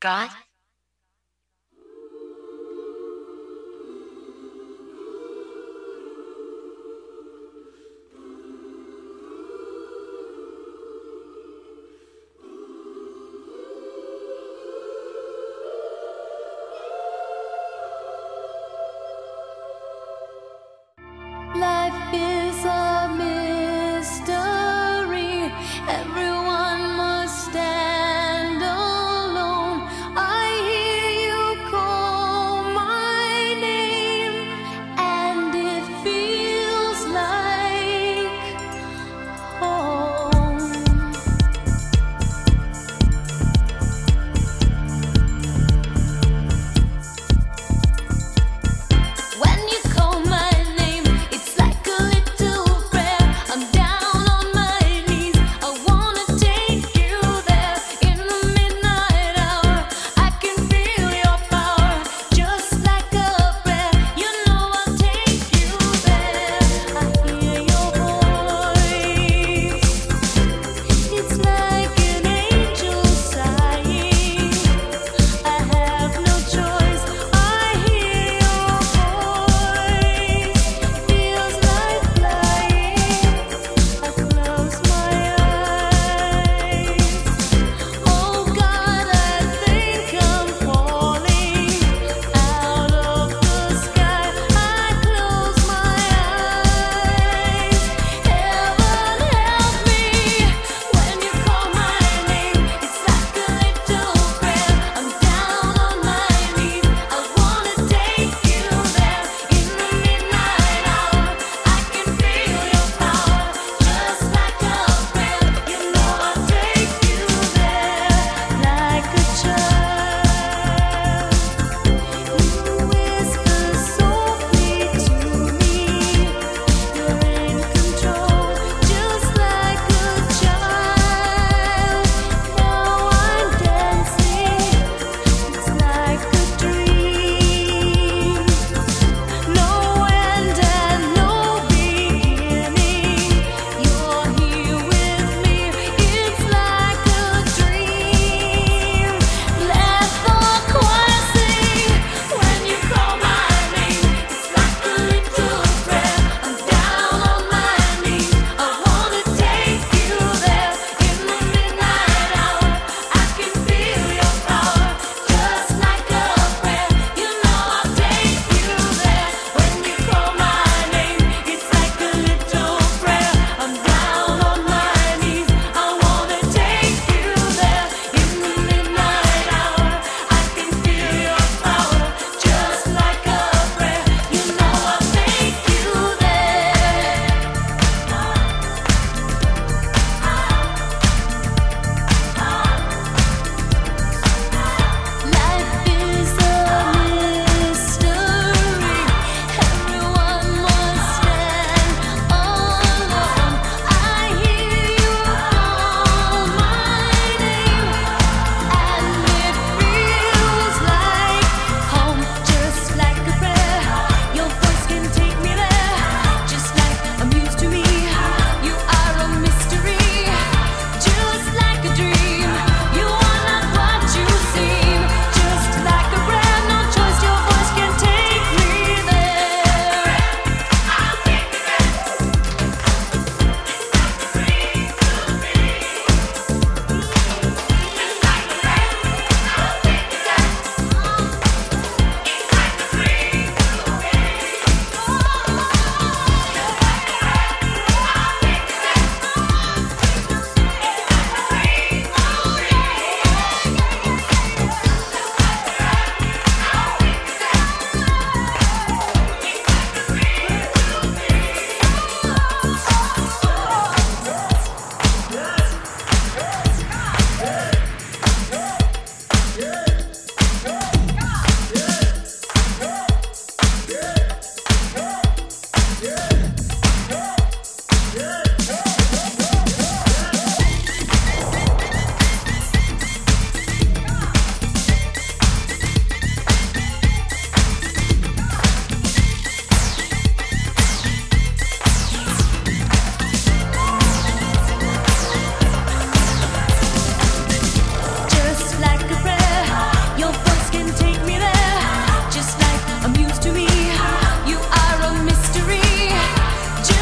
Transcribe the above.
God